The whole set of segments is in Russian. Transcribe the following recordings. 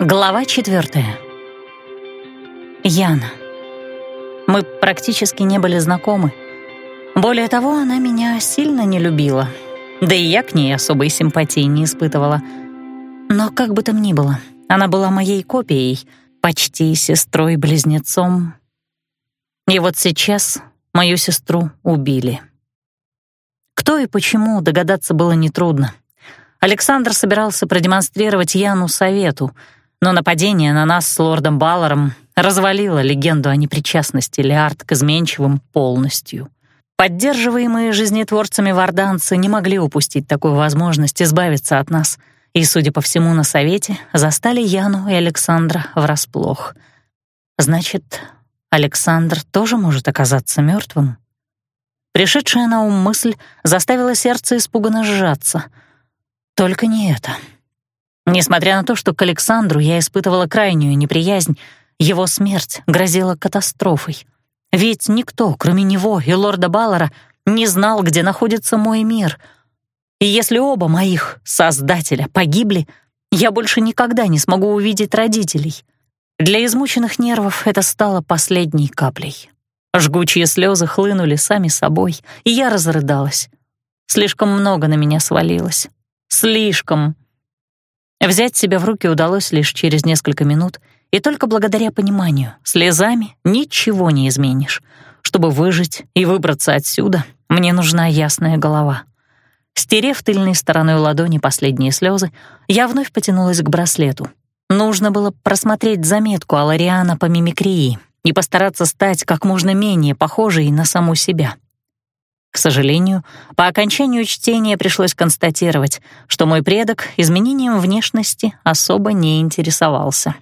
Глава четвертая. Яна. Мы практически не были знакомы. Более того, она меня сильно не любила. Да и я к ней особой симпатии не испытывала. Но как бы там ни было, она была моей копией, почти сестрой-близнецом. И вот сейчас мою сестру убили. Кто и почему, догадаться было нетрудно. Александр собирался продемонстрировать Яну совету — но нападение на нас с лордом Балларом развалило легенду о непричастности Леард к изменчивым полностью. Поддерживаемые жизнетворцами варданцы не могли упустить такую возможность избавиться от нас, и, судя по всему, на совете застали Яну и Александра врасплох. Значит, Александр тоже может оказаться мертвым? Пришедшая на ум мысль заставила сердце испуганно сжаться. Только не это. Несмотря на то, что к Александру я испытывала крайнюю неприязнь, его смерть грозила катастрофой. Ведь никто, кроме него и лорда Баллара, не знал, где находится мой мир. И если оба моих создателя погибли, я больше никогда не смогу увидеть родителей. Для измученных нервов это стало последней каплей. Жгучие слезы хлынули сами собой, и я разрыдалась. Слишком много на меня свалилось. Слишком. Взять себя в руки удалось лишь через несколько минут, и только благодаря пониманию, слезами ничего не изменишь. Чтобы выжить и выбраться отсюда, мне нужна ясная голова. Стерев тыльной стороной ладони последние слезы, я вновь потянулась к браслету. Нужно было просмотреть заметку Алариана по мимикрии и постараться стать как можно менее похожей на саму себя. К сожалению, по окончанию чтения пришлось констатировать, что мой предок изменением внешности особо не интересовался.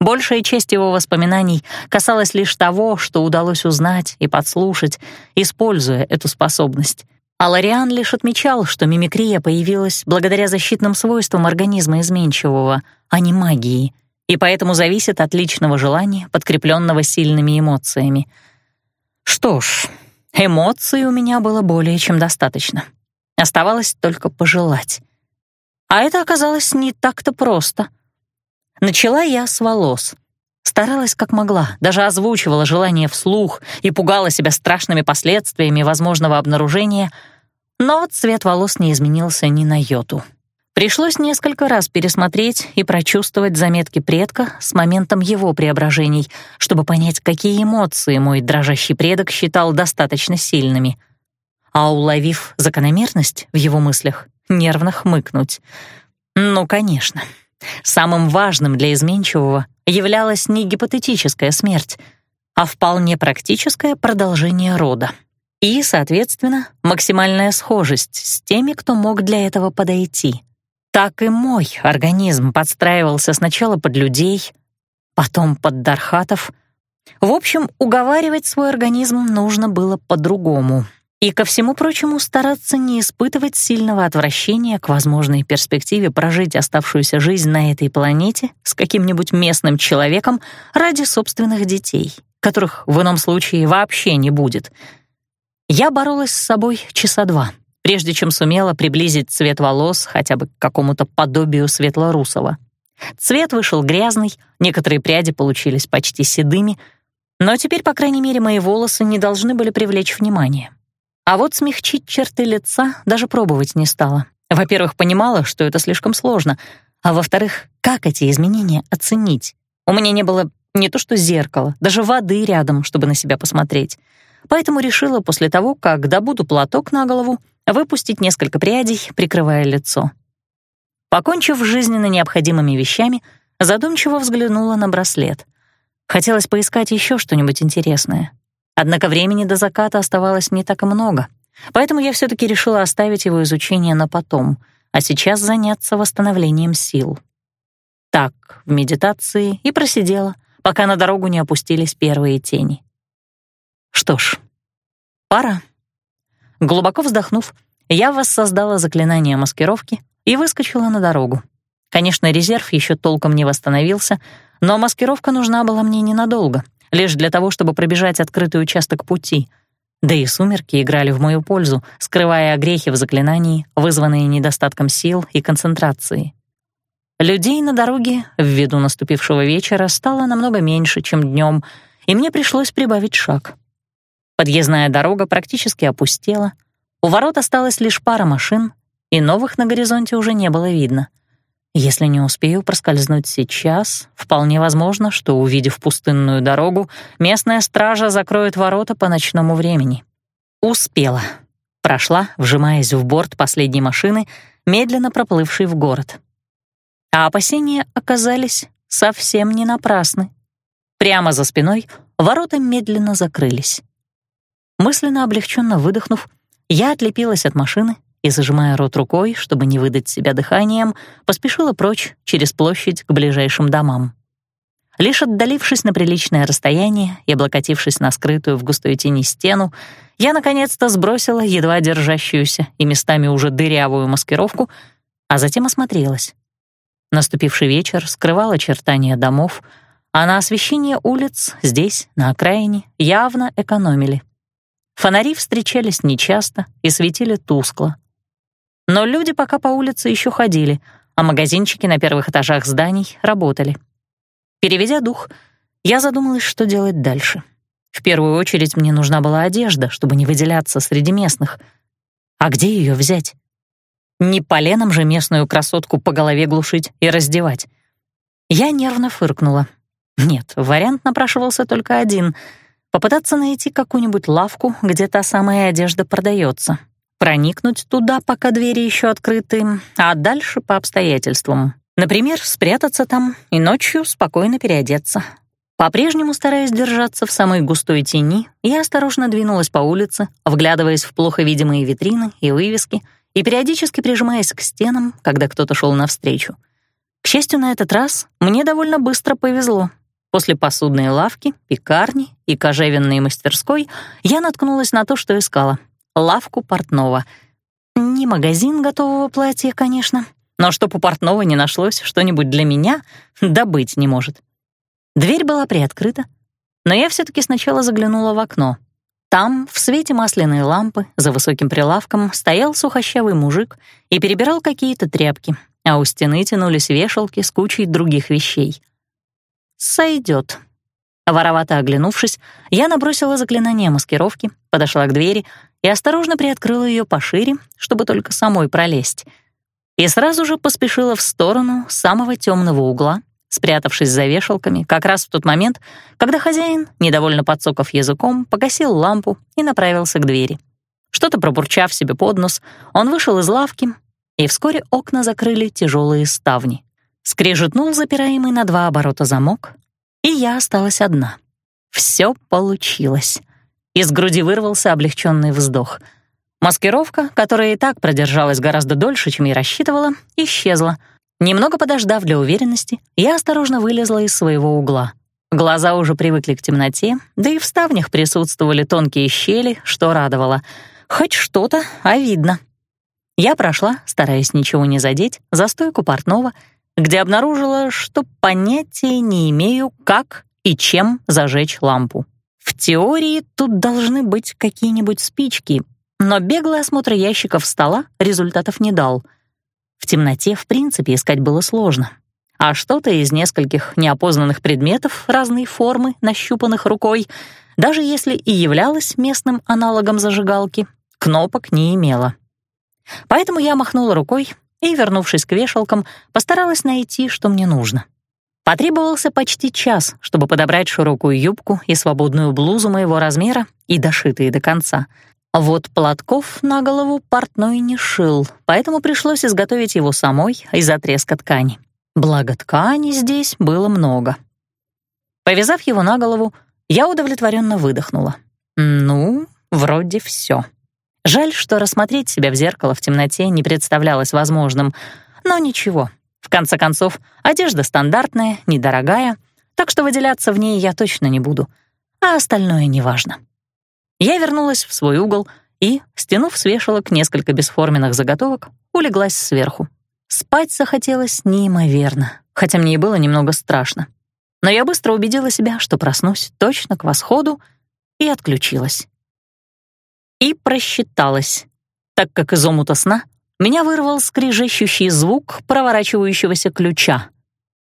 Большая часть его воспоминаний касалась лишь того, что удалось узнать и подслушать, используя эту способность. А Лориан лишь отмечал, что мимикрия появилась благодаря защитным свойствам организма изменчивого, а не магии, и поэтому зависит от личного желания, подкрепленного сильными эмоциями. Что ж, Эмоций у меня было более чем достаточно. Оставалось только пожелать. А это оказалось не так-то просто. Начала я с волос. Старалась как могла, даже озвучивала желание вслух и пугала себя страшными последствиями возможного обнаружения, но цвет волос не изменился ни на йоту. Пришлось несколько раз пересмотреть и прочувствовать заметки предка с моментом его преображений, чтобы понять, какие эмоции мой дрожащий предок считал достаточно сильными. А уловив закономерность в его мыслях, нервно хмыкнуть. Ну, конечно. Самым важным для изменчивого являлась не гипотетическая смерть, а вполне практическое продолжение рода. И, соответственно, максимальная схожесть с теми, кто мог для этого подойти — так и мой организм подстраивался сначала под людей, потом под дархатов. В общем, уговаривать свой организм нужно было по-другому. И, ко всему прочему, стараться не испытывать сильного отвращения к возможной перспективе прожить оставшуюся жизнь на этой планете с каким-нибудь местным человеком ради собственных детей, которых в ином случае вообще не будет. Я боролась с собой часа два — прежде чем сумела приблизить цвет волос хотя бы к какому-то подобию светло-русого. Цвет вышел грязный, некоторые пряди получились почти седыми, но теперь, по крайней мере, мои волосы не должны были привлечь внимание. А вот смягчить черты лица даже пробовать не стала. Во-первых, понимала, что это слишком сложно, а во-вторых, как эти изменения оценить? У меня не было не то что зеркала, даже воды рядом, чтобы на себя посмотреть. Поэтому решила после того, как добуду платок на голову, выпустить несколько прядей, прикрывая лицо. Покончив жизненно необходимыми вещами, задумчиво взглянула на браслет. Хотелось поискать еще что-нибудь интересное. Однако времени до заката оставалось не так и много, поэтому я все таки решила оставить его изучение на потом, а сейчас заняться восстановлением сил. Так, в медитации и просидела, пока на дорогу не опустились первые тени. Что ж, пора. Глубоко вздохнув, я воссоздала заклинание маскировки и выскочила на дорогу. Конечно, резерв еще толком не восстановился, но маскировка нужна была мне ненадолго, лишь для того, чтобы пробежать открытый участок пути. Да и сумерки играли в мою пользу, скрывая огрехи в заклинании, вызванные недостатком сил и концентрации. Людей на дороге ввиду наступившего вечера стало намного меньше, чем днем, и мне пришлось прибавить шаг. Подъездная дорога практически опустела, у ворот осталась лишь пара машин, и новых на горизонте уже не было видно. Если не успею проскользнуть сейчас, вполне возможно, что, увидев пустынную дорогу, местная стража закроет ворота по ночному времени. Успела. Прошла, вжимаясь в борт последней машины, медленно проплывшей в город. А опасения оказались совсем не напрасны. Прямо за спиной ворота медленно закрылись. Мысленно облегченно выдохнув, я отлепилась от машины и, зажимая рот рукой, чтобы не выдать себя дыханием, поспешила прочь через площадь к ближайшим домам. Лишь отдалившись на приличное расстояние и облокотившись на скрытую в густой тени стену, я наконец-то сбросила едва держащуюся и местами уже дырявую маскировку, а затем осмотрелась. Наступивший вечер скрывал очертания домов, а на освещение улиц здесь, на окраине, явно экономили. Фонари встречались нечасто и светили тускло, но люди пока по улице еще ходили, а магазинчики на первых этажах зданий работали. Переведя дух, я задумалась, что делать дальше. В первую очередь мне нужна была одежда, чтобы не выделяться среди местных. А где ее взять? Не поленом же местную красотку по голове глушить и раздевать. Я нервно фыркнула. Нет, вариант напрашивался только один — попытаться найти какую-нибудь лавку, где та самая одежда продается проникнуть туда, пока двери еще открыты, а дальше по обстоятельствам. Например, спрятаться там и ночью спокойно переодеться. По-прежнему стараясь держаться в самой густой тени, я осторожно двинулась по улице, вглядываясь в плохо видимые витрины и вывески и периодически прижимаясь к стенам, когда кто-то шел навстречу. К счастью, на этот раз мне довольно быстро повезло. После посудной лавки, пекарни и кожевенной мастерской я наткнулась на то, что искала — лавку портного. Не магазин готового платья, конечно, но чтоб у портного не нашлось что-нибудь для меня, добыть не может. Дверь была приоткрыта, но я все таки сначала заглянула в окно. Там, в свете масляной лампы, за высоким прилавком, стоял сухощавый мужик и перебирал какие-то тряпки, а у стены тянулись вешалки с кучей других вещей. «Сойдет», Воровато оглянувшись, я набросила заклинание маскировки, подошла к двери и осторожно приоткрыла ее пошире, чтобы только самой пролезть. И сразу же поспешила в сторону самого темного угла, спрятавшись за вешалками, как раз в тот момент, когда хозяин, недовольно подсоков языком, погасил лампу и направился к двери. Что-то пробурчав себе под нос, он вышел из лавки, и вскоре окна закрыли тяжелые ставни. Скрежетнул запираемый на два оборота замок, и я осталась одна. Все получилось. Из груди вырвался облегченный вздох. Маскировка, которая и так продержалась гораздо дольше, чем я рассчитывала, исчезла. Немного подождав для уверенности, я осторожно вылезла из своего угла. Глаза уже привыкли к темноте, да и в ставнях присутствовали тонкие щели, что радовало. Хоть что-то, а видно. Я прошла, стараясь ничего не задеть, за стойку портного — где обнаружила, что понятия не имею, как и чем зажечь лампу. В теории тут должны быть какие-нибудь спички, но беглый осмотр ящиков стола результатов не дал. В темноте, в принципе, искать было сложно. А что-то из нескольких неопознанных предметов разной формы, нащупанных рукой, даже если и являлось местным аналогом зажигалки, кнопок не имело. Поэтому я махнула рукой и, вернувшись к вешалкам, постаралась найти, что мне нужно. Потребовался почти час, чтобы подобрать широкую юбку и свободную блузу моего размера и дошитые до конца. Вот платков на голову портной не шил, поэтому пришлось изготовить его самой из отрезка ткани. Благо ткани здесь было много. Повязав его на голову, я удовлетворенно выдохнула. Ну, вроде все. Жаль, что рассмотреть себя в зеркало в темноте не представлялось возможным, но ничего. В конце концов, одежда стандартная, недорогая, так что выделяться в ней я точно не буду, а остальное неважно. Я вернулась в свой угол и, стянув с вешалок несколько бесформенных заготовок, улеглась сверху. Спать захотелось неимоверно, хотя мне и было немного страшно. Но я быстро убедила себя, что проснусь точно к восходу, и отключилась и просчиталась, так как из омута сна меня вырвал скрижещущий звук проворачивающегося ключа.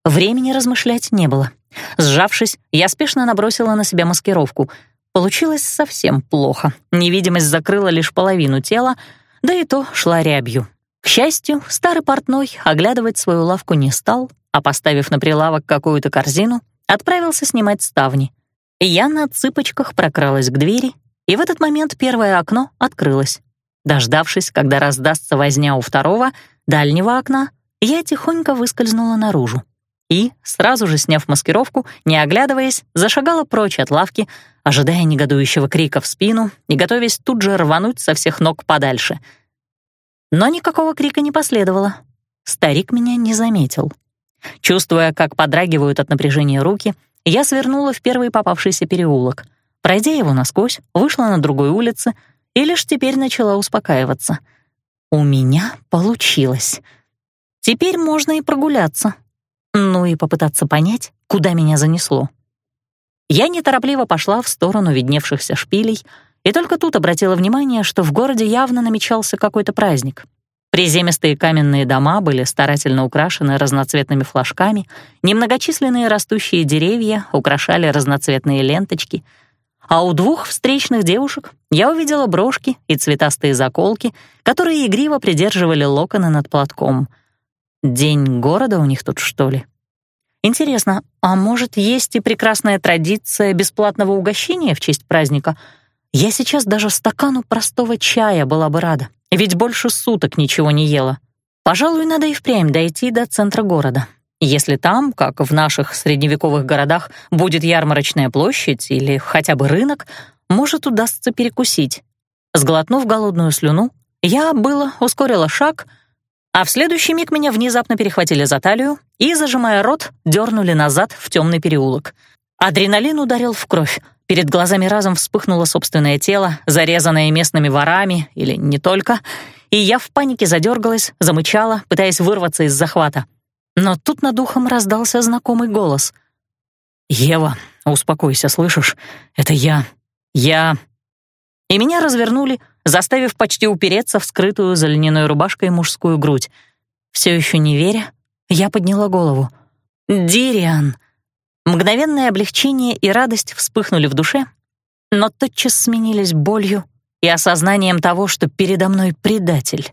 Времени размышлять не было. Сжавшись, я спешно набросила на себя маскировку. Получилось совсем плохо. Невидимость закрыла лишь половину тела, да и то шла рябью. К счастью, старый портной оглядывать свою лавку не стал, а поставив на прилавок какую-то корзину, отправился снимать ставни. Я на цыпочках прокралась к двери, и в этот момент первое окно открылось. Дождавшись, когда раздастся возня у второго, дальнего окна, я тихонько выскользнула наружу и, сразу же сняв маскировку, не оглядываясь, зашагала прочь от лавки, ожидая негодующего крика в спину и готовясь тут же рвануть со всех ног подальше. Но никакого крика не последовало. Старик меня не заметил. Чувствуя, как подрагивают от напряжения руки, я свернула в первый попавшийся переулок. Пройдя его насквозь, вышла на другой улице и лишь теперь начала успокаиваться. У меня получилось. Теперь можно и прогуляться. Ну и попытаться понять, куда меня занесло. Я неторопливо пошла в сторону видневшихся шпилей и только тут обратила внимание, что в городе явно намечался какой-то праздник. Приземистые каменные дома были старательно украшены разноцветными флажками, немногочисленные растущие деревья украшали разноцветные ленточки, а у двух встречных девушек я увидела брошки и цветастые заколки, которые игриво придерживали локоны над платком — День города у них тут, что ли? Интересно, а может, есть и прекрасная традиция бесплатного угощения в честь праздника? Я сейчас даже стакану простого чая была бы рада, ведь больше суток ничего не ела. Пожалуй, надо и впрямь дойти до центра города. Если там, как в наших средневековых городах, будет ярмарочная площадь или хотя бы рынок, может, удастся перекусить. Сглотнув голодную слюну, я было ускорила шаг — а в следующий миг меня внезапно перехватили за талию и, зажимая рот, дернули назад в темный переулок. Адреналин ударил в кровь. Перед глазами разом вспыхнуло собственное тело, зарезанное местными ворами, или не только, и я в панике задергалась, замычала, пытаясь вырваться из захвата. Но тут над ухом раздался знакомый голос. «Ева, успокойся, слышишь? Это я. Я...» И меня развернули, заставив почти упереться в скрытую за льняной рубашкой мужскую грудь. Все еще не веря, я подняла голову. «Дириан!» Мгновенное облегчение и радость вспыхнули в душе, но тотчас сменились болью и осознанием того, что передо мной предатель.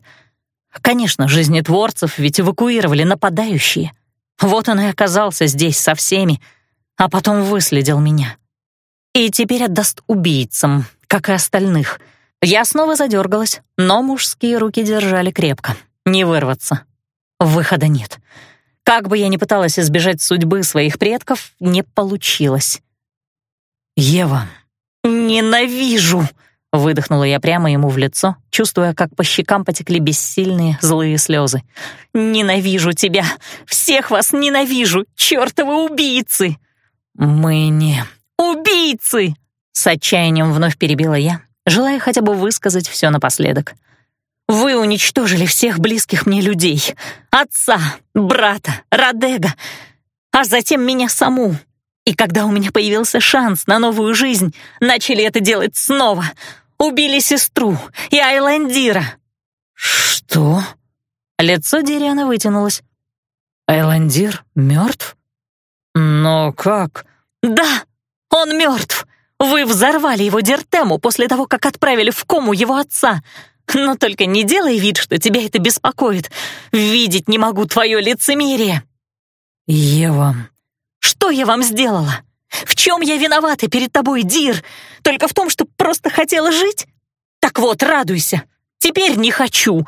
Конечно, жизнетворцев ведь эвакуировали нападающие. Вот он и оказался здесь со всеми, а потом выследил меня. И теперь отдаст убийцам, как и остальных — я снова задергалась, но мужские руки держали крепко. Не вырваться. Выхода нет. Как бы я ни пыталась избежать судьбы своих предков, не получилось. «Ева, ненавижу!» — выдохнула я прямо ему в лицо, чувствуя, как по щекам потекли бессильные злые слезы. «Ненавижу тебя! Всех вас ненавижу! Чёртовы убийцы!» «Мы не...» «Убийцы!» — с отчаянием вновь перебила я, желая хотя бы высказать все напоследок. «Вы уничтожили всех близких мне людей. Отца, брата, Радега, а затем меня саму. И когда у меня появился шанс на новую жизнь, начали это делать снова. Убили сестру и Айландира». «Что?» Лицо Дириана вытянулось. «Айландир мертв? Но как?» «Да, он мертв. Вы взорвали его дертему после того, как отправили в кому его отца. Но только не делай вид, что тебя это беспокоит. Видеть не могу твое лицемерие». «Ева...» «Что я вам сделала? В чем я виновата перед тобой, Дир? Только в том, что просто хотела жить? Так вот, радуйся. Теперь не хочу.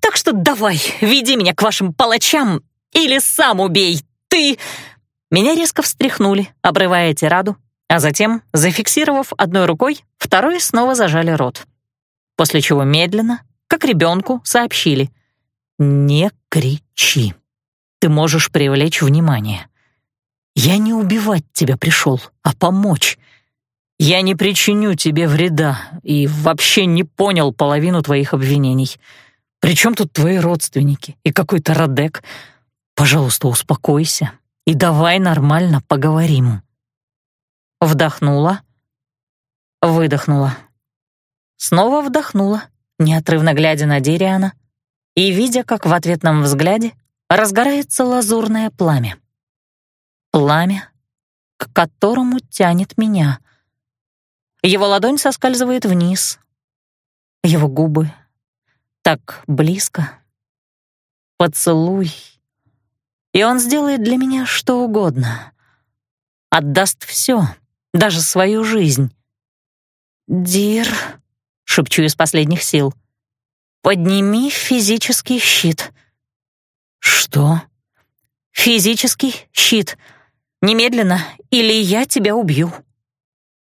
Так что давай, веди меня к вашим палачам или сам убей. Ты...» Меня резко встряхнули, обрывая тираду, а затем, зафиксировав одной рукой, второй снова зажали рот. После чего медленно, как ребенку, сообщили «Не кричи, ты можешь привлечь внимание. Я не убивать тебя пришел, а помочь. Я не причиню тебе вреда и вообще не понял половину твоих обвинений. Причем тут твои родственники и какой-то Радек? Пожалуйста, успокойся и давай нормально поговорим». Вдохнула. Выдохнула. Снова вдохнула, неотрывно глядя на Дериана. и видя, как в ответном взгляде разгорается лазурное пламя. Пламя, к которому тянет меня. Его ладонь соскальзывает вниз. Его губы так близко. Поцелуй. И он сделает для меня что угодно. Отдаст все, даже свою жизнь. «Дир», — шепчу из последних сил, — «подними физический щит». «Что?» «Физический щит. Немедленно, или я тебя убью».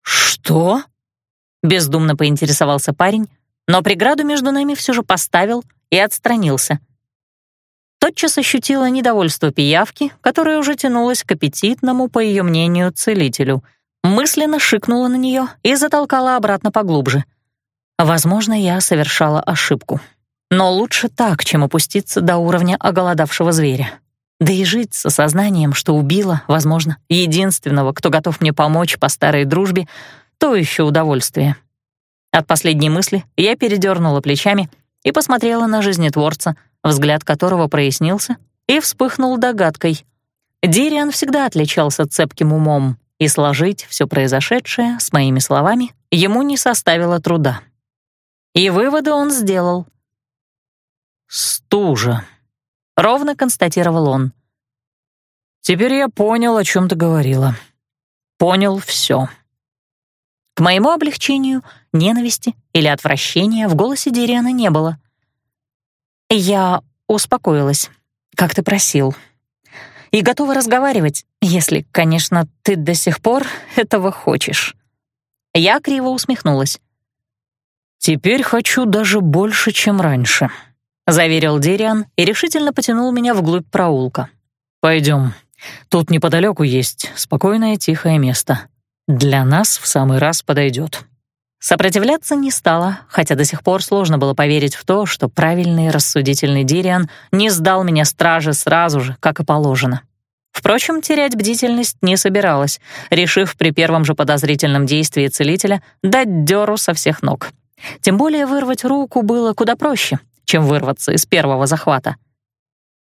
«Что?» — бездумно поинтересовался парень, но преграду между нами все же поставил и отстранился. Тотчас ощутила недовольство пиявки, которая уже тянулась к аппетитному, по ее мнению, целителю. Мысленно шикнула на нее и затолкала обратно поглубже. Возможно, я совершала ошибку. Но лучше так, чем опуститься до уровня оголодавшего зверя. Да и жить с осознанием, что убила, возможно, единственного, кто готов мне помочь по старой дружбе, то еще удовольствие. От последней мысли я передернула плечами и посмотрела на жизнетворца, взгляд которого прояснился и вспыхнул догадкой. Дириан всегда отличался цепким умом, и сложить все произошедшее с моими словами ему не составило труда. И выводы он сделал. «Стужа», — ровно констатировал он. «Теперь я понял, о чем ты говорила. Понял все». К моему облегчению ненависти или отвращения в голосе Дириана не было. Я успокоилась, как ты просил, и готова разговаривать, если, конечно, ты до сих пор этого хочешь. Я криво усмехнулась. «Теперь хочу даже больше, чем раньше», — заверил Дириан и решительно потянул меня вглубь проулка. «Пойдем. Тут неподалеку есть спокойное тихое место. Для нас в самый раз подойдет». Сопротивляться не стала, хотя до сих пор сложно было поверить в то, что правильный рассудительный Дириан не сдал меня страже сразу же, как и положено. Впрочем, терять бдительность не собиралась, решив при первом же подозрительном действии целителя дать дёру со всех ног. Тем более вырвать руку было куда проще, чем вырваться из первого захвата.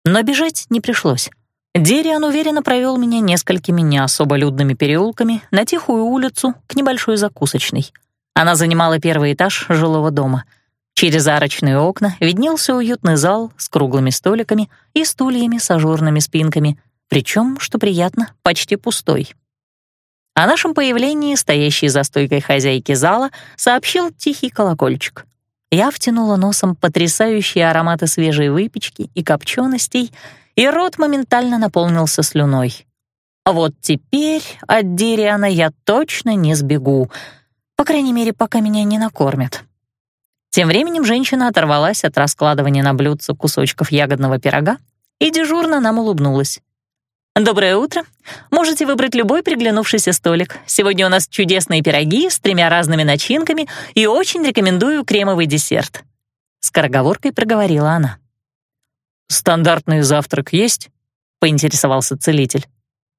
Но бежать не пришлось. Дириан уверенно провел меня несколькими не особо людными переулками на тихую улицу к небольшой закусочной — она занимала первый этаж жилого дома. Через арочные окна виднелся уютный зал с круглыми столиками и стульями с ажурными спинками, причем, что приятно, почти пустой. О нашем появлении стоящий за стойкой хозяйки зала сообщил тихий колокольчик. Я втянула носом потрясающие ароматы свежей выпечки и копченостей, и рот моментально наполнился слюной. Вот теперь от Дириана я точно не сбегу — по крайней мере, пока меня не накормят. Тем временем женщина оторвалась от раскладывания на блюдце кусочков ягодного пирога и дежурно нам улыбнулась. «Доброе утро. Можете выбрать любой приглянувшийся столик. Сегодня у нас чудесные пироги с тремя разными начинками и очень рекомендую кремовый десерт». Скороговоркой проговорила она. «Стандартный завтрак есть?» — поинтересовался целитель.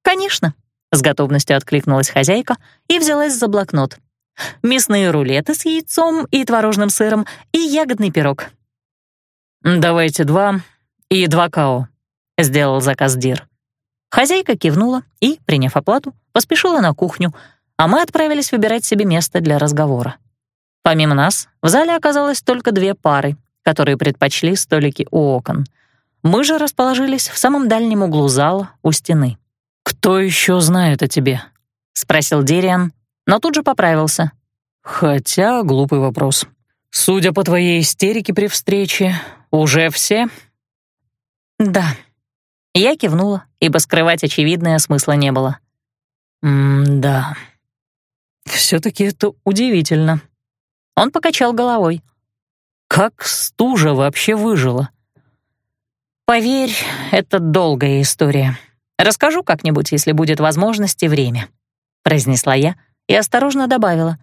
«Конечно», — с готовностью откликнулась хозяйка и взялась за блокнот мясные рулеты с яйцом и творожным сыром и ягодный пирог. «Давайте два и два као», — сделал заказ Дир. Хозяйка кивнула и, приняв оплату, поспешила на кухню, а мы отправились выбирать себе место для разговора. Помимо нас, в зале оказалось только две пары, которые предпочли столики у окон. Мы же расположились в самом дальнем углу зала, у стены. «Кто еще знает о тебе?» — спросил Дириан, но тут же поправился. «Хотя глупый вопрос. Судя по твоей истерике при встрече, уже все?» «Да». Я кивнула, ибо скрывать очевидное смысла не было. «М-да. Все-таки это удивительно». Он покачал головой. «Как стужа вообще выжила?» «Поверь, это долгая история. Расскажу как-нибудь, если будет возможность и время», — произнесла я, — и осторожно добавила.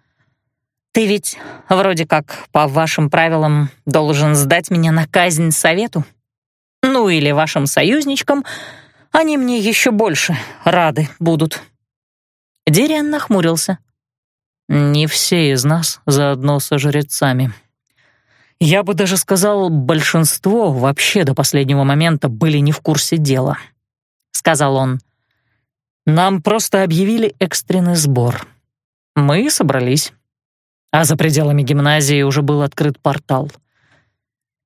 «Ты ведь вроде как по вашим правилам должен сдать меня на казнь совету? Ну или вашим союзничкам, они мне еще больше рады будут». Дириан нахмурился. «Не все из нас заодно со жрецами. Я бы даже сказал, большинство вообще до последнего момента были не в курсе дела, сказал он. Нам просто объявили экстренный сбор. Мы собрались. А за пределами гимназии уже был открыт портал.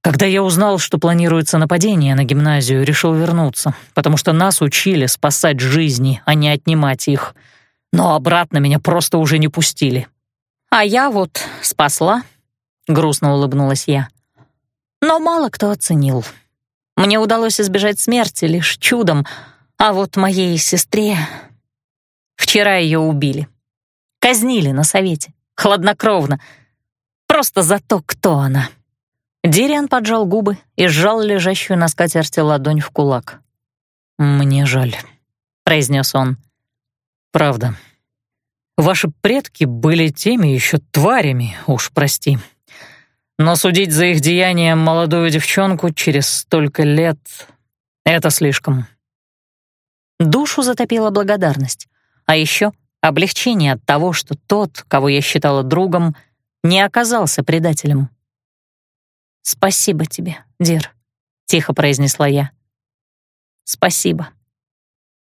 Когда я узнал, что планируется нападение на гимназию, решил вернуться, потому что нас учили спасать жизни, а не отнимать их. Но обратно меня просто уже не пустили. А я вот спасла, грустно улыбнулась я. Но мало кто оценил. Мне удалось избежать смерти лишь чудом, а вот моей сестре вчера ее убили. Казнили на совете, хладнокровно, просто за то, кто она. Дириан поджал губы и сжал лежащую на скатерти ладонь в кулак. «Мне жаль», — произнес он. «Правда. Ваши предки были теми еще тварями, уж прости. Но судить за их деянием молодую девчонку через столько лет — это слишком». Душу затопила благодарность, а еще облегчение от того, что тот, кого я считала другом, не оказался предателем. «Спасибо тебе, Дир», — тихо произнесла я. «Спасибо.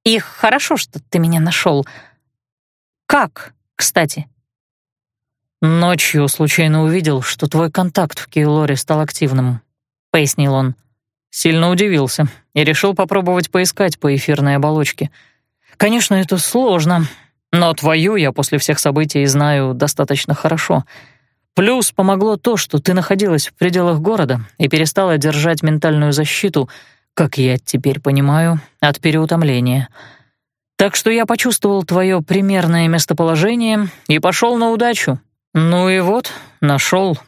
И хорошо, что ты меня нашел. Как, кстати?» «Ночью случайно увидел, что твой контакт в Кейлоре стал активным», — пояснил он. Сильно удивился и решил попробовать поискать по эфирной оболочке. Конечно, это сложно, но твою я после всех событий знаю достаточно хорошо — Плюс помогло то, что ты находилась в пределах города и перестала держать ментальную защиту, как я теперь понимаю, от переутомления. Так что я почувствовал твое примерное местоположение и пошел на удачу. Ну и вот, нашел.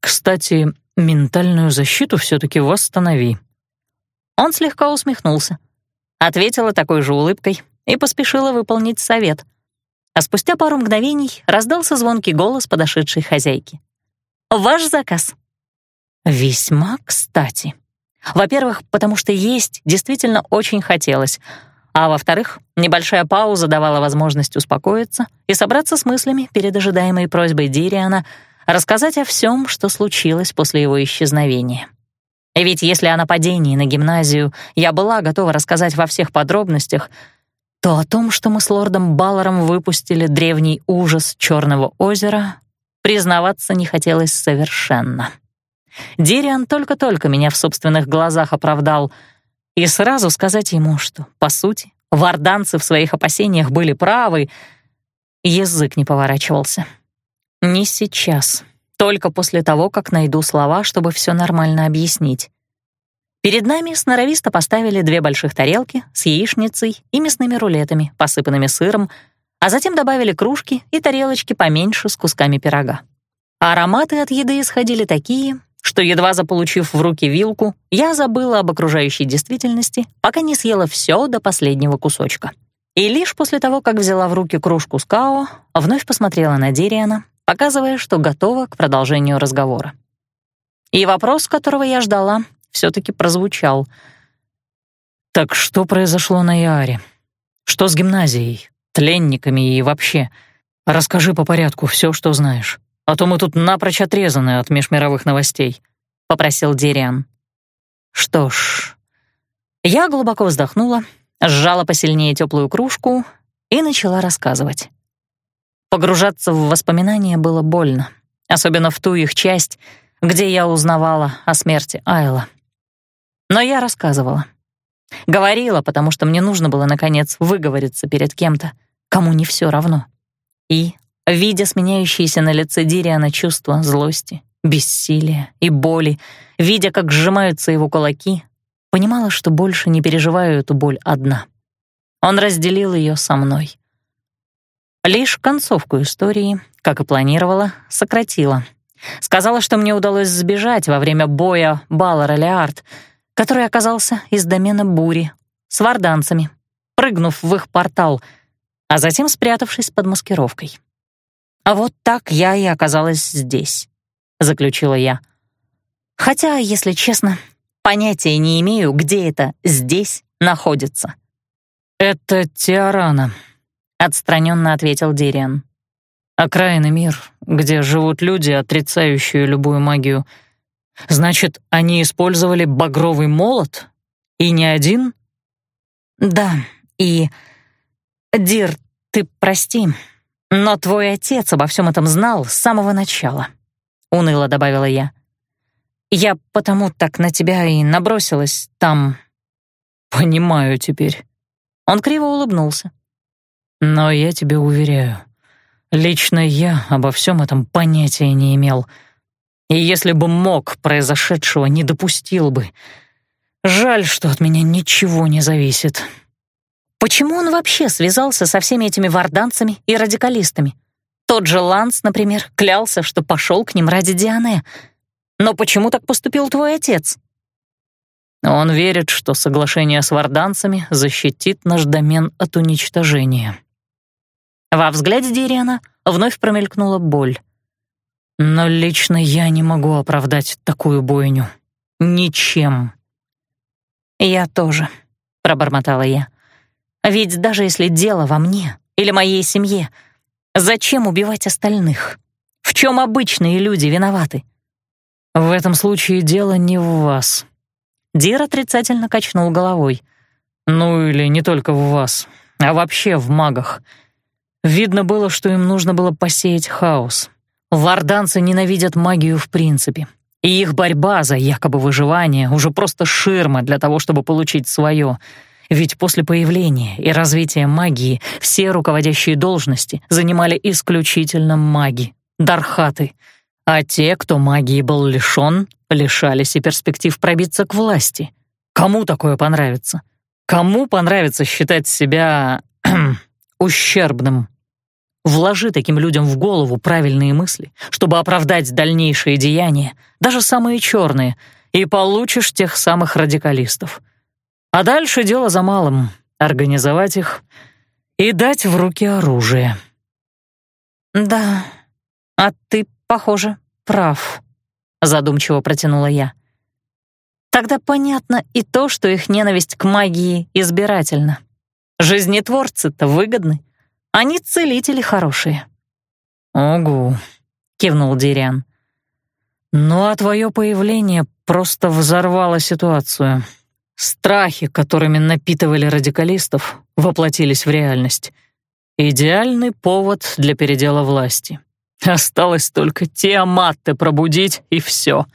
Кстати, ментальную защиту все-таки восстанови». Он слегка усмехнулся, ответила такой же улыбкой и поспешила выполнить совет — а спустя пару мгновений раздался звонкий голос подошедшей хозяйки. «Ваш заказ». Весьма кстати. Во-первых, потому что есть действительно очень хотелось, а во-вторых, небольшая пауза давала возможность успокоиться и собраться с мыслями перед ожидаемой просьбой Дириана рассказать о всем, что случилось после его исчезновения. Ведь если о нападении на гимназию я была готова рассказать во всех подробностях — то о том, что мы с лордом Балларом выпустили древний ужас Черного озера, признаваться не хотелось совершенно. Дириан только-только меня в собственных глазах оправдал, и сразу сказать ему, что, по сути, варданцы в своих опасениях были правы, язык не поворачивался. Не сейчас, только после того, как найду слова, чтобы все нормально объяснить. Перед нами сноровисто поставили две больших тарелки с яичницей и мясными рулетами, посыпанными сыром, а затем добавили кружки и тарелочки поменьше с кусками пирога. ароматы от еды исходили такие, что, едва заполучив в руки вилку, я забыла об окружающей действительности, пока не съела все до последнего кусочка. И лишь после того, как взяла в руки кружку с као, вновь посмотрела на Дериана, показывая, что готова к продолжению разговора. И вопрос, которого я ждала, все-таки прозвучал. «Так что произошло на Яре? Что с гимназией, тленниками и вообще? Расскажи по порядку все, что знаешь, а то мы тут напрочь отрезаны от межмировых новостей», — попросил Дериан. Что ж, я глубоко вздохнула, сжала посильнее теплую кружку и начала рассказывать. Погружаться в воспоминания было больно, особенно в ту их часть, где я узнавала о смерти Айла. Но я рассказывала. Говорила, потому что мне нужно было, наконец, выговориться перед кем-то, кому не все равно. И, видя сменяющиеся на лице Дириана чувства злости, бессилия и боли, видя, как сжимаются его кулаки, понимала, что больше не переживаю эту боль одна. Он разделил ее со мной. Лишь концовку истории, как и планировала, сократила. Сказала, что мне удалось сбежать во время боя Баллара-Леард — который оказался из домена бури, с варданцами, прыгнув в их портал, а затем спрятавшись под маскировкой. «А вот так я и оказалась здесь», — заключила я. «Хотя, если честно, понятия не имею, где это «здесь» находится». «Это Тиарана», — отстраненно ответил Дириан. «Окраинный мир, где живут люди, отрицающие любую магию. Значит, они использовали багровый молот? И не один? Да, и... Дир, ты прости, но твой отец обо всем этом знал с самого начала, — уныло добавила я. Я потому так на тебя и набросилась там. Понимаю теперь. Он криво улыбнулся. Но я тебе уверяю, лично я обо всем этом понятия не имел. И если бы мог, произошедшего не допустил бы. Жаль, что от меня ничего не зависит. Почему он вообще связался со всеми этими варданцами и радикалистами? Тот же Ланс, например, клялся, что пошел к ним ради Диане. Но почему так поступил твой отец? Он верит, что соглашение с варданцами защитит наш домен от уничтожения. Во взгляде Дириана вновь промелькнула боль. Но лично я не могу оправдать такую бойню. Ничем. «Я тоже», — пробормотала я. «Ведь даже если дело во мне или моей семье, зачем убивать остальных? В чем обычные люди виноваты?» «В этом случае дело не в вас». Дир отрицательно качнул головой. «Ну или не только в вас, а вообще в магах. Видно было, что им нужно было посеять хаос. Варданцы ненавидят магию в принципе. И их борьба за якобы выживание уже просто ширма для того, чтобы получить свое. Ведь после появления и развития магии все руководящие должности занимали исключительно маги, дархаты. А те, кто магии был лишён, лишались и перспектив пробиться к власти. Кому такое понравится? Кому понравится считать себя ущербным? Вложи таким людям в голову правильные мысли, чтобы оправдать дальнейшие деяния, даже самые черные, и получишь тех самых радикалистов. А дальше дело за малым — организовать их и дать в руки оружие. «Да, а ты, похоже, прав», — задумчиво протянула я. «Тогда понятно и то, что их ненависть к магии избирательна. Жизнетворцы-то выгодны, они целители хорошие». «Огу», — кивнул Дириан. «Ну а твое появление просто взорвало ситуацию. Страхи, которыми напитывали радикалистов, воплотились в реальность. Идеальный повод для передела власти. Осталось только Тиаматте пробудить, и все.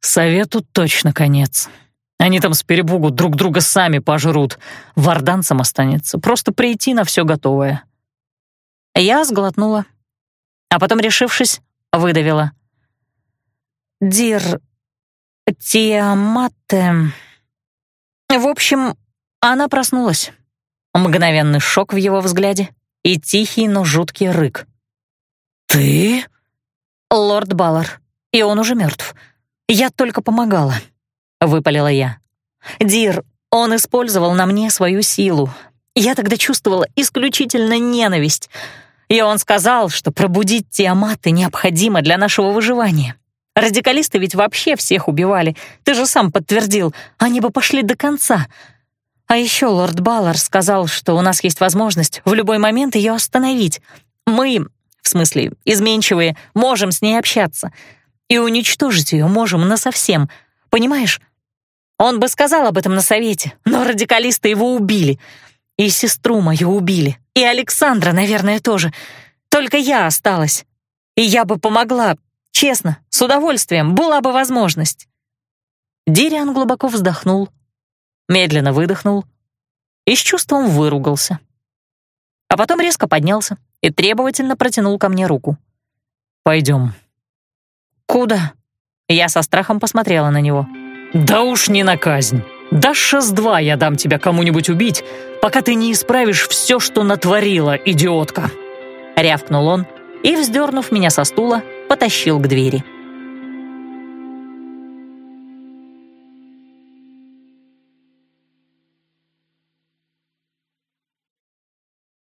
Совету точно конец. Они там с перебугу друг друга сами пожрут. Варданцам останется просто прийти на все готовое. Я сглотнула, а потом, решившись, выдавила. «Дир Тиаматте...» В общем, она проснулась. Мгновенный шок в его взгляде и тихий, но жуткий рык. «Ты?» «Лорд Баллар, и он уже мертв. Я только помогала», — выпалила я. «Дир, он использовал на мне свою силу, я тогда чувствовала исключительно ненависть. И он сказал, что пробудить Тиаматы необходимо для нашего выживания. Радикалисты ведь вообще всех убивали. Ты же сам подтвердил, они бы пошли до конца. А еще лорд Баллар сказал, что у нас есть возможность в любой момент ее остановить. Мы, в смысле, изменчивые, можем с ней общаться. И уничтожить ее можем насовсем. Понимаешь? Он бы сказал об этом на совете, но радикалисты его убили — и сестру мою убили. И Александра, наверное, тоже. Только я осталась. И я бы помогла, честно, с удовольствием, была бы возможность». Дириан глубоко вздохнул, медленно выдохнул и с чувством выругался. А потом резко поднялся и требовательно протянул ко мне руку. «Пойдем». «Куда?» Я со страхом посмотрела на него. «Да уж не на казнь». Даша с два я дам тебя кому-нибудь убить, пока ты не исправишь все, что натворила, идиотка!» Рявкнул он и, вздернув меня со стула, потащил к двери.